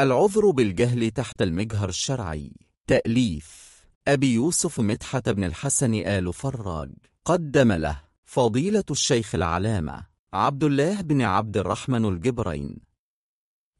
العذر بالجهل تحت المجهر الشرعي. تأليف. أبي يوسف مدحت بن الحسن آل فراج. قدم له. فضيلة الشيخ العلامة. عبد الله بن عبد الرحمن الجبرين.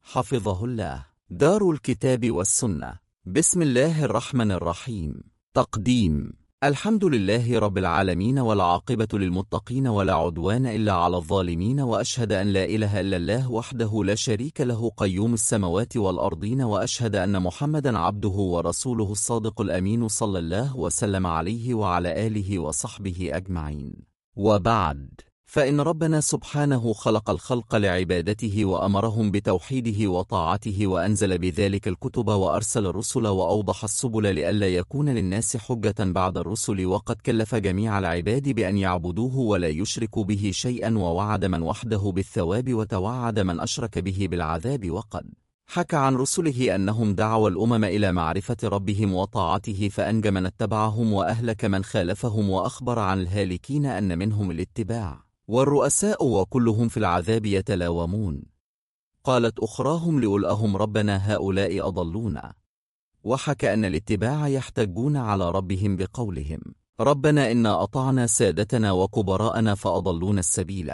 حفظه الله. دار الكتاب والسنة. بسم الله الرحمن الرحيم. تقديم. الحمد لله رب العالمين والعاقبة للمتقين ولا عدوان إلا على الظالمين وأشهد أن لا إله إلا الله وحده لا شريك له قيوم السماوات والأرضين وأشهد أن محمدا عبده ورسوله الصادق الأمين صلى الله وسلم عليه وعلى آله وصحبه أجمعين. وبعد. فإن ربنا سبحانه خلق الخلق لعبادته وأمرهم بتوحيده وطاعته وأنزل بذلك الكتب وأرسل الرسل وأوضح السبل لئلا يكون للناس حجة بعد الرسل وقد كلف جميع العباد بأن يعبدوه ولا يشركوا به شيئا ووعد من وحده بالثواب وتوعد من أشرك به بالعذاب وقد حكى عن رسله أنهم دعوا الأمم إلى معرفة ربهم وطاعته فأنجى من اتبعهم وأهلك من خالفهم وأخبر عن الهالكين أن منهم الاتباع. والرؤساء وكلهم في العذاب يتلاومون. قالت أخراهم لأولئهم ربنا هؤلاء أضلونا. وحكى أن الاتباع يحتجون على ربهم بقولهم. ربنا إنا أطعنا سادتنا وكبراءنا فأضلونا السبيل.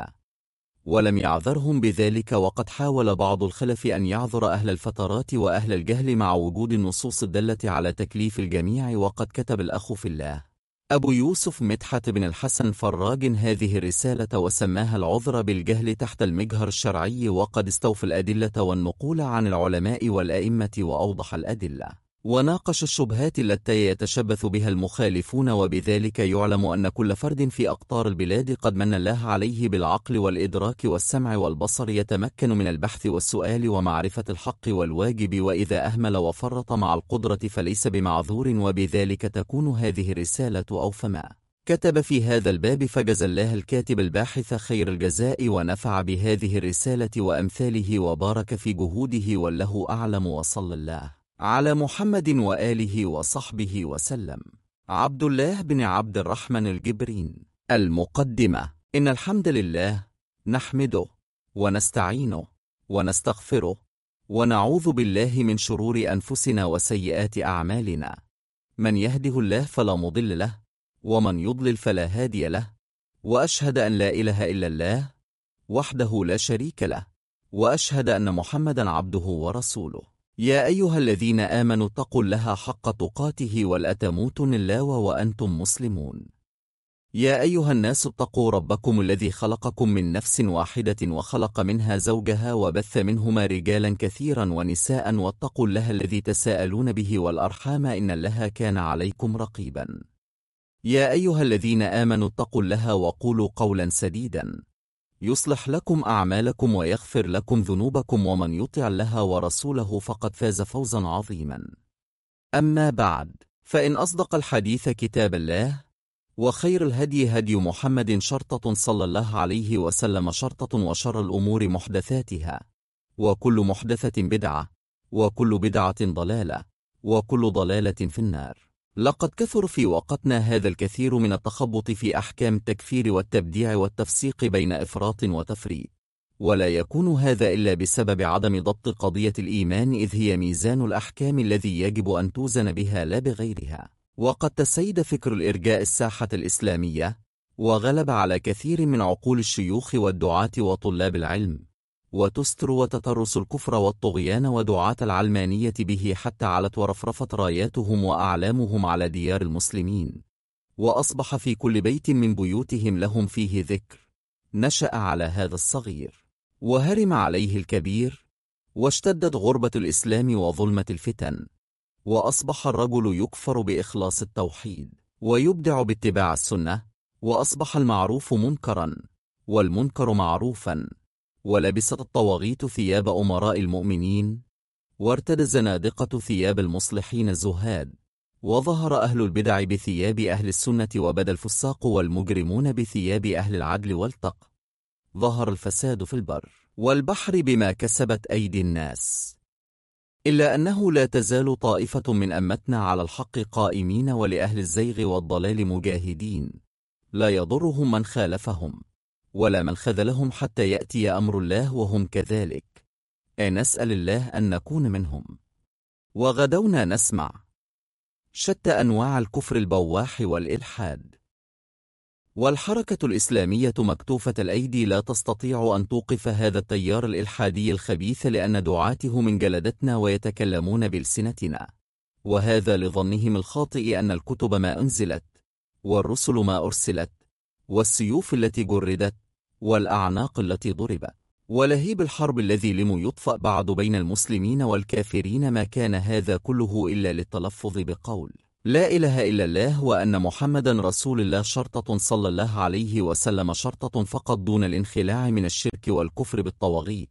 ولم يعذرهم بذلك وقد حاول بعض الخلف أن يعذر أهل الفترات وأهل الجهل مع وجود النصوص الدالة على تكليف الجميع وقد كتب الأخ في الله. أبو يوسف مدحت بن الحسن فراج هذه الرسالة وسماها العذر بالجهل تحت المجهر الشرعي وقد استوفى الأدلة والنقول عن العلماء والأئمة وأوضح الأدلة. وناقش الشبهات التي يتشبث بها المخالفون وبذلك يعلم أن كل فرد في أقطار البلاد قد من الله عليه بالعقل والإدراك والسمع والبصر يتمكن من البحث والسؤال ومعرفة الحق والواجب. وإذا أهمل وفرط مع القدرة فليس بمعذور وبذلك تكون هذه الرسالة أو فما كتب في هذا الباب فجز الله الكاتب الباحث خير الجزاء ونفع بهذه الرسالة وأمثاله وبارك في جهوده والله أعلم وصلى الله. على محمد وآله وصحبه وسلم. عبد الله بن عبد الرحمن الجبرين المقدمة. إن الحمد لله نحمده ونستعينه ونستغفره ونعوذ بالله من شرور أنفسنا وسيئات أعمالنا. من يهده الله فلا مضل له ومن يضلل فلا هادي له. وأشهد أن لا إله إلا الله وحده لا شريك له. وأشهد أن محمدا عبده ورسوله. يا أيها الذين آمنوا اتقوا الله حق تقاته ولا تموتن إلا وأنتم مسلمون. يا أيها الناس اتقوا ربكم الذي خلقكم من نفس واحدة وخلق منها زوجها وبث منهما رجالا كثيرا ونساء واتقوا الله الذي تساءلون به والأرحام إن الله كان عليكم رقيبا. يا أيها الذين آمنوا اتقوا الله وقولوا قولا سديدا. يصلح لكم أعمالكم ويغفر لكم ذنوبكم ومن يطع الله ورسوله فقد فاز فوزا عظيما. أما بعد فإن أصدق الحديث كتاب الله وخير الهدي هدي محمد شرطة صلى الله عليه وسلم شرطة وشر الأمور محدثاتها وكل محدثة بدعة وكل بدعة ضلالة وكل ضلالة في النار. لقد كثر في وقتنا هذا الكثير من التخبط في أحكام التكفير والتبديع والتفسيق بين إفراط وتفريط. ولا يكون هذا إلا بسبب عدم ضبط قضية الإيمان إذ هي ميزان الأحكام الذي يجب أن توزن بها لا بغيرها. وقد تسيد فكر الإرجاء الساحة الإسلامية وغلب على كثير من عقول الشيوخ والدعاة وطلاب العلم. وتستر وتترس الكفر والطغيان ودعاة العلمانية به حتى علت ورفرفت راياتهم وأعلامهم على ديار المسلمين. وأصبح في كل بيت من بيوتهم لهم فيه ذكر. نشأ على هذا الصغير. وهرم عليه الكبير. واشتدت غربة الإسلام وظلمة الفتن. وأصبح الرجل يكفر بإخلاص التوحيد. ويبدع باتباع السنة. وأصبح المعروف منكرا. والمنكر معروفا. ولبست الطواغيت ثياب أمراء المؤمنين وارتدى الزنادقة ثياب المصلحين الزهاد وظهر أهل البدع بثياب أهل السنة وبدا الفساق والمجرمون بثياب أهل العدل والتق ظهر الفساد في البر والبحر بما كسبت أيدي الناس. إلا أنه لا تزال طائفة من أمتنا على الحق قائمين ولأهل الزيغ والضلال مجاهدين. لا يضرهم من خالفهم. ولا من خذلهم حتى يأتي أمر الله وهم كذلك. نسأل الله أن نكون منهم. وغدونا نسمع. شتى أنواع الكفر البواح والإلحاد. والحركة الإسلامية مكتوفة الأيدي لا تستطيع أن توقف هذا التيار الإلحادي الخبيث لأن دعاته من جلدتنا ويتكلمون بلسنتنا. وهذا لظنهم الخاطئ أن الكتب ما أنزلت. والرسل ما أرسلت. والسيوف التي جردت. والأعناق التي ضربت ولهيب الحرب الذي لم يطفأ بعد بين المسلمين والكافرين ما كان هذا كله إلا للتلفظ بقول. لا إله إلا الله وأن محمدا رسول الله شرطة صلى الله عليه وسلم شرطة فقط دون الانخلاع من الشرك والكفر بالطواغيت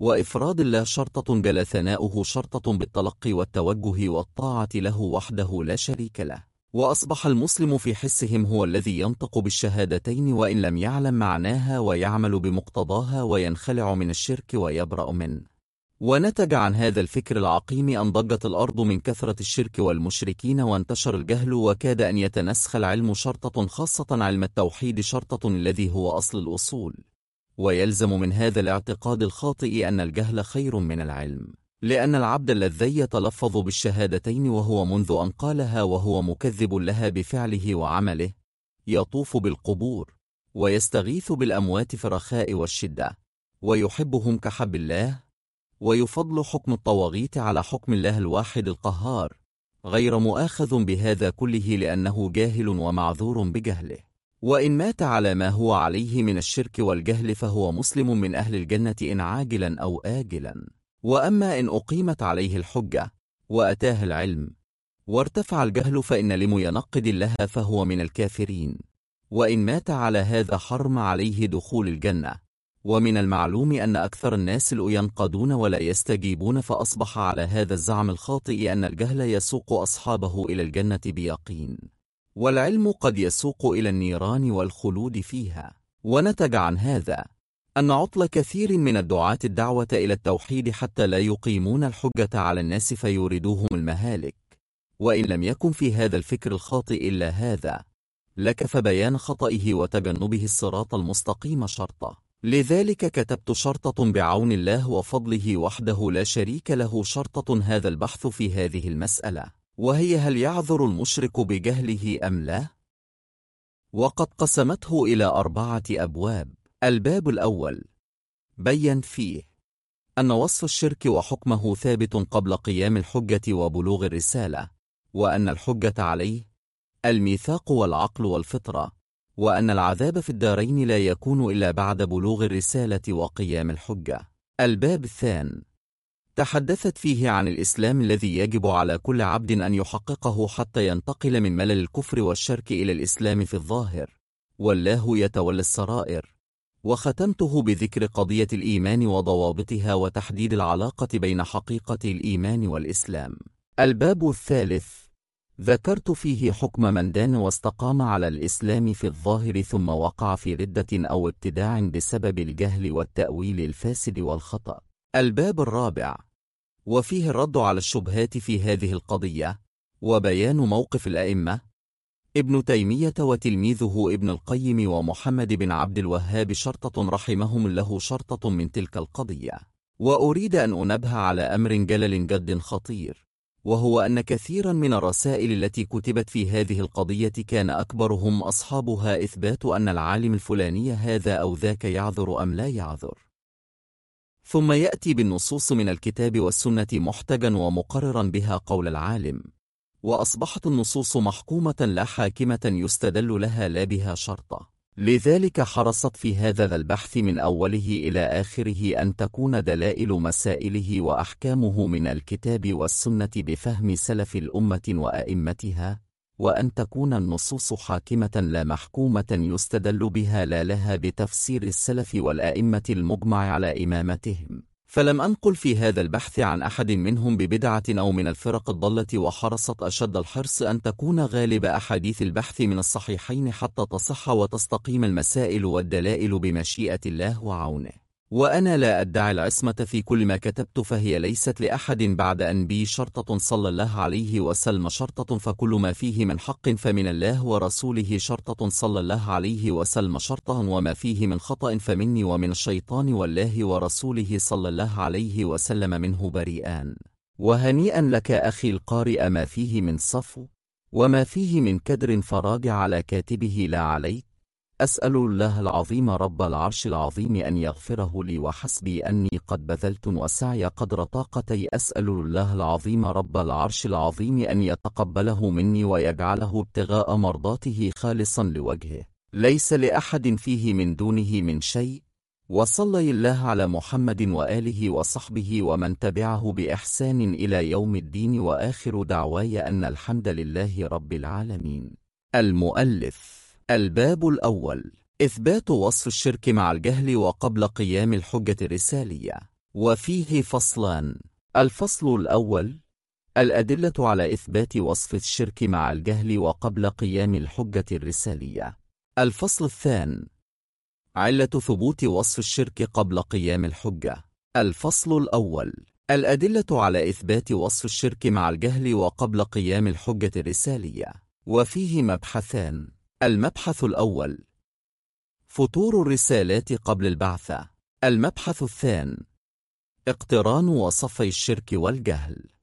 وإفراد الله شرطة جل ثناؤه شرطة بالتلقي والتوجه والطاعة له وحده لا شريك له. وأصبح المسلم في حسهم هو الذي ينطق بالشهادتين وإن لم يعلم معناها ويعمل بمقتضاها وينخلع من الشرك ويبرأ منه. ونتج عن هذا الفكر العقيم أن ضجت الأرض من كثرة الشرك والمشركين وانتشر الجهل وكاد أن يتنسخ العلم شرطة خاصة علم التوحيد شرطة الذي هو أصل الأصول. ويلزم من هذا الاعتقاد الخاطئ أن الجهل خير من العلم. لأن العبد الذي يتلفظ بالشهادتين وهو منذ أن قالها وهو مكذب لها بفعله وعمله يطوف بالقبور ويستغيث بالأموات في الرخاء والشدة ويحبهم كحب الله ويفضل حكم الطواغيت على حكم الله الواحد القهار غير مؤاخذ بهذا كله لأنه جاهل ومعذور بجهله. وإن مات على ما هو عليه من الشرك والجهل فهو مسلم من أهل الجنة إن عاجلا أو آجلا. وأما إن أقيمت عليه الحجة وأتاه العلم وارتفع الجهل فإن لم ينقد الله فهو من الكافرين. وإن مات على هذا حرم عليه دخول الجنة. ومن المعلوم أن أكثر الناس ينقدون ولا يستجيبون فأصبح على هذا الزعم الخاطئ أن الجهل يسوق أصحابه إلى الجنة بيقين. والعلم قد يسوق إلى النيران والخلود فيها. ونتج عن هذا أن عطل كثير من الدعاة الدعوة إلى التوحيد حتى لا يقيمون الحجة على الناس فيوردوهم المهالك. وإن لم يكن في هذا الفكر الخاطئ إلا هذا. لكف بيان خطئه وتجنبه الصراط المستقيم شرطة. لذلك كتبت شرطة بعون الله وفضله وحده لا شريك له شرطة هذا البحث في هذه المسألة. وهي هل يعذر المشرك بجهله أم لا؟ وقد قسمته إلى أربعة أبواب. الباب الأول. بين فيه أن وصف الشرك وحكمه ثابت قبل قيام الحجة وبلوغ الرسالة وأن الحجة عليه الميثاق والعقل والفطرة وأن العذاب في الدارين لا يكون إلا بعد بلوغ الرسالة وقيام الحجة. الباب الثان. تحدثت فيه عن الإسلام الذي يجب على كل عبد أن يحققه حتى ينتقل من ملل الكفر والشرك إلى الإسلام في الظاهر والله يتولى السرائر. وختمته بذكر قضية الإيمان وضوابطها وتحديد العلاقة بين حقيقة الإيمان والإسلام. الباب الثالث. ذكرت فيه حكم من دان واستقام على الإسلام في الظاهر ثم وقع في ردة أو ابتداع بسبب الجهل والتأويل الفاسد والخطأ. الباب الرابع. وفيه الرد على الشبهات في هذه القضية. وبيان موقف الأئمة. ابن تيمية وتلميذه ابن القيم ومحمد بن عبد الوهاب شرطة رحمهم له شرطة من تلك القضية. وأريد أن أنبه على أمر جلل جد خطير وهو أن كثيرا من الرسائل التي كتبت في هذه القضية كان أكبرهم أصحابها إثبات أن العالم الفلاني هذا أو ذاك يعذر أم لا يعذر. ثم يأتي بالنصوص من الكتاب والسنة محتجا ومقررا بها قول العالم. وأصبحت النصوص محكومة لا حاكمة يستدل لها لا بها شرطة لذلك حرصت في هذا البحث من أوله إلى آخره أن تكون دلائل مسائله وأحكامه من الكتاب والسنة بفهم سلف الأمة وأئمتها وأن تكون النصوص حاكمة لا محكومة يستدل بها لا لها بتفسير السلف والأئمة المجمع على إمامتهم. فلم أنقل في هذا البحث عن أحد منهم ببدعة أو من الفرق الضالة وحرصت أشد الحرص أن تكون غالب أحاديث البحث من الصحيحين حتى تصح وتستقيم المسائل والدلائل بمشيئة الله وعونه. وأنا لا أدعي العصمة في كل ما كتبت فهي ليست لأحد بعد أن بي شرطة صلى الله عليه وسلم شرطة فكل ما فيه من حق فمن الله ورسوله شرطة صلى الله عليه وسلم شرطة وما فيه من خطأ فمني ومن الشيطان والله ورسوله صلى الله عليه وسلم منه بريئان. وهنيئا لك أخي القارئ ما فيه من صفو وما فيه من كدر فراج على كاتبه لا عليك. أسأل الله العظيم رب العرش العظيم أن يغفره لي وحسبي أني قد بذلت وسعي قدر طاقتي. أسأل الله العظيم رب العرش العظيم أن يتقبله مني ويجعله ابتغاء مرضاته خالصا لوجهه. ليس لأحد فيه من دونه من شيء. وصلي الله على محمد وآله وصحبه ومن تبعه بإحسان إلى يوم الدين. وآخر دعواي أن الحمد لله رب العالمين. المؤلف الباب الأول. إثبات وصف الشرك مع الجهل وقبل قيام الحجة الرسالية. وفيه فصلان. الفصل الأول. الأدلة على إثبات وصف الشرك مع الجهل وقبل قيام الحجة الرسالية. الفصل الثاني علة ثبوت وصف الشرك قبل قيام الحجة. الفصل الأول. الأدلة على إثبات وصف الشرك مع الجهل وقبل قيام الحجة الرسالية. وفيه مبحثان. المبحث الأول. فطور الرسالات قبل البعثة. المبحث الثاني اقتران وصفي الشرك والجهل.